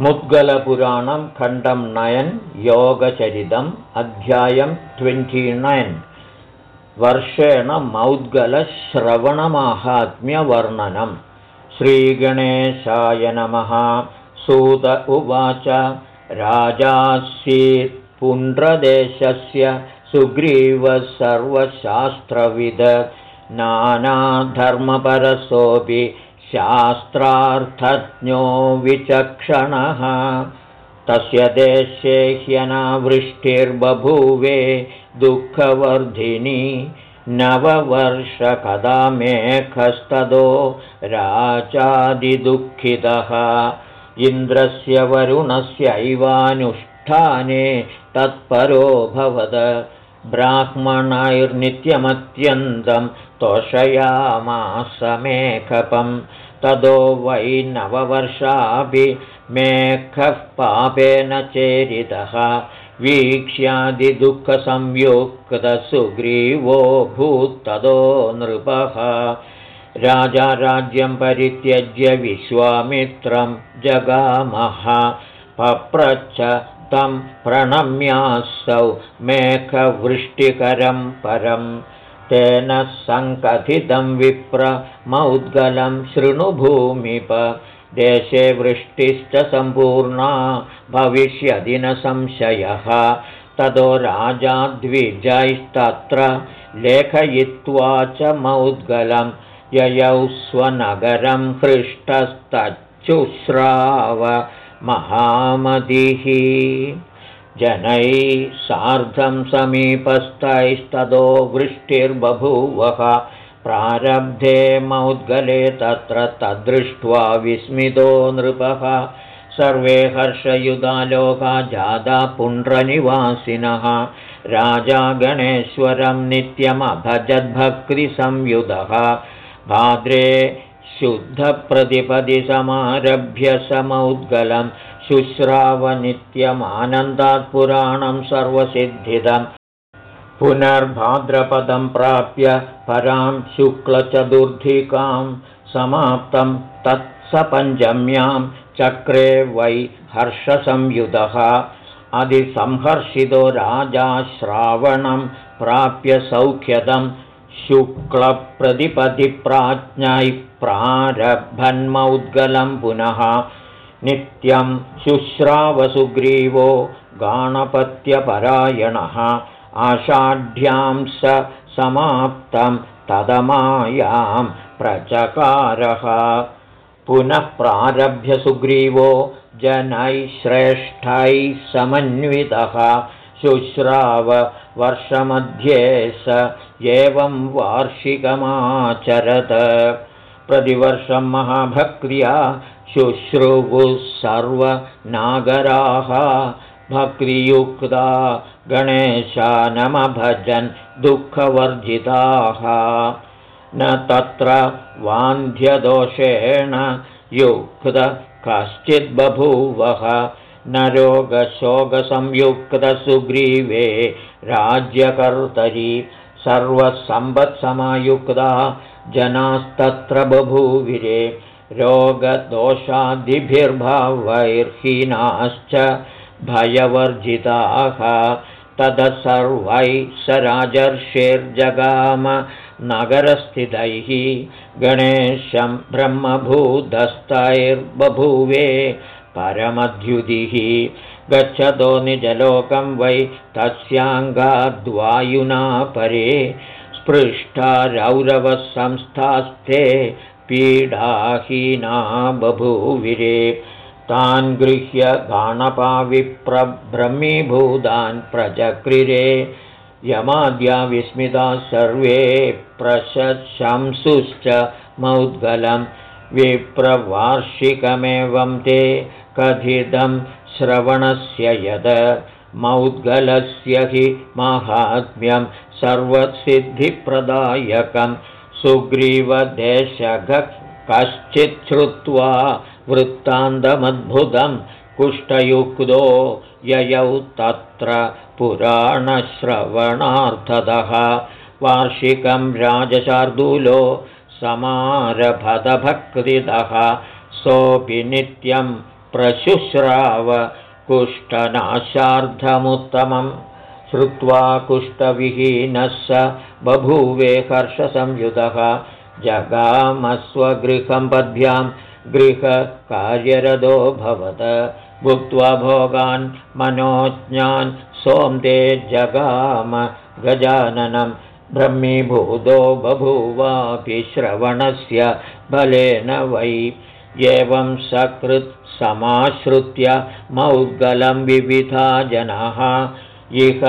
मुद्गलपुराणं खण्डं नयन् योगचरितम् अध्यायं ट्वेण्टिनैन् वर्षेण मौद्गलश्रवणमाहात्म्यवर्णनं। श्रीगणेशाय नमः। सूत उवाच। राजासीत् पुण्ड्रदेशस्य सुग्रीवः नानाधर्मपरसोऽपि शास्त्रार्थज्ञो विचक्षणः। तस्य देशे ह्यनावृष्टिर्बभूवे दुःखवर्धिनी नववर्षकदामेखस्तदो राजादिदुःखितः। इन्द्रस्य वरुणस्यैवानुष्ठाने तत्परोऽभवद ब्राह्मणैर्नित्यमत्यन्तं तोषयामासमेखपं। तदो वै नववर्षापि मेखः पापेन चेरितः। वीक्ष्यादिदुःखसंयुक्तसुग्रीवो भूत्तदो नृपः। राजा राज्यं परित्यज्य विश्वामित्रं जगामः। पप्रच्छ तं प्रणम्यासौ मेघवृष्टिकरं परं। तेन सङ्कथितं विप्रमौद्गलं शृणुभूमिप देशे वृष्टिश्च सम्पूर्णा भविष्यदि न संशयः। ततो राजा द्विजैस्तत्र लेखयित्वा च मौद्गलं ययौ स्वनगरं हृष्टस्तच्छुश्राव महामतिः। जनैः सार्धं समीपस्थैस्ततो वृष्टिर्बभूवः। प्रारब्धे मौद्गले तत्र तद्दृष्ट्वा विस्मितो नृपः। सर्वे हर्षयुधा लोका जादा पुण्ड्रनिवासिनः। राजा गणेश्वरं नित्यमभजद्भक्तिसंयुधः। भाद्रे शुद्धप्रतिपदि समारभ्य समौद्गलं शुश्रावनित्यमानन्दात् पुराणं सर्वसिद्धिदम् पुनर्भाद्रपदं प्राप्य परां शुक्लचतुर्धिकां समाप्तं तत्सपञ्चम्यां चक्रे वै हर्षसंयुधः। अधिसंहर्षितो राजा श्रावणं प्राप्य सौख्यदम् शुक्लप्रतिपदिप्राज्ञै प्रारभन्मौद्गलं पुनः नित्यं शुश्रावसुग्रीवो गाणपत्यपरायणः आषाढ्यां स समाप्तं तदमायां प्रचकारः पुनः प्रारभ्य सुग्रीवो जनैः श्रेष्ठैः समन्वितः शुश्राव वर्षमध्ये स एवं वार्षिकमाचरत। प्रतिवर्षं महाभक्र्या शुश्रुवुः सर्वनागराः। भक्तियुक्ता गणेशानमभजन् दुःखवर्जिताः। न तत्र वान्ध्यदोषेण युक्त कश्चिद्बभूवः न रोगशोकसंयुक्तसुग्रीवे राज्यकर्तरि सर्वसम्पत्समयुक्ता जनास्तत्र बभूविरे रोगदोषादिभिर्भावैर्हीनाश्च भयवर्जिताः ततः सर्वैः स राजर्षेर्जगाम नगरस्थितैः गणेशं ब्रह्मभूतस्थैर्बभूवे परमद्युतिः गच्छतो निजलोकं वै तस्याङ्गाद्वायुना परे स्पृष्टा रौरवसंस्थास्थे पीडाहीना बभूविरे। तान् गृह्य गाणपाविप्रब्रह्मीभूतान् प्रचक्रिरे यमाद्या विस्मिताः सर्वे प्रशंसुश्च मौद्गलं। विप्रवार्षिकमेवं ते कथितं श्रवणस्य यद। मौद्गलस्य हि माहात्म्यं सर्वसिद्धिप्रदायकं। सुग्रीवदेशघ कश्चित् श्रुत्वा वृत्तान्तमद्भुतं कुष्ठयुक्तो ययौ तत्र पुराणश्रवणार्थतः वार्षिकं राजशार्दूलो समारभतभक्तितः सोऽपि नित्यं प्रशुश्राव कुष्ठनाशार्धमुत्तमम् श्रुत्वा कुष्ठविहीनः स बभूवे हर्षसंयुतः जगामस्वगृहं पद्भ्यां गृहकार्यरदो भवत। भुक्त्वा भोगान् मनोज्ञान् सोम्दे जगाम गजाननं ब्रह्मीभूतो बभूवापि श्रवणस्य बलेन वै एवं सकृत् समाश्रित्य मौद्गलं विविधा जनाः। इह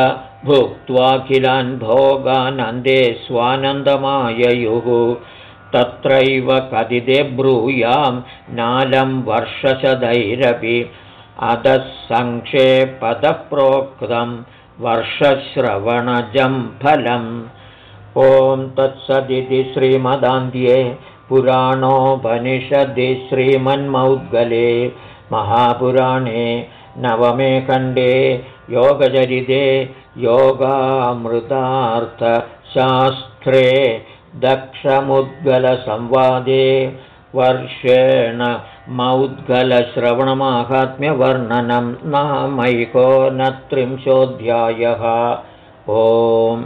भुक्त्वाखिलान् भोगानन्दे स्वानन्दमाययुः तत्रैव कथिते ब्रूयां नालं वर्षशदैरपि। अधः सङ्क्षेपतः प्रोक्तं वर्षश्रवणजं फलम् ॐ तत्सदिति श्रीमदान्ध्ये पुराणोपनिषदि श्रीमन्मौद्गले महापुराणे नवमे खण्डे योगचरिते योगामृतार्थशास्त्रे दक्षमुद्गलसंवादे वर्षेण मौद्गलश्रवणमाहात्म्यवर्णनं नामैको न त्रिंशोऽध्यायः ओम्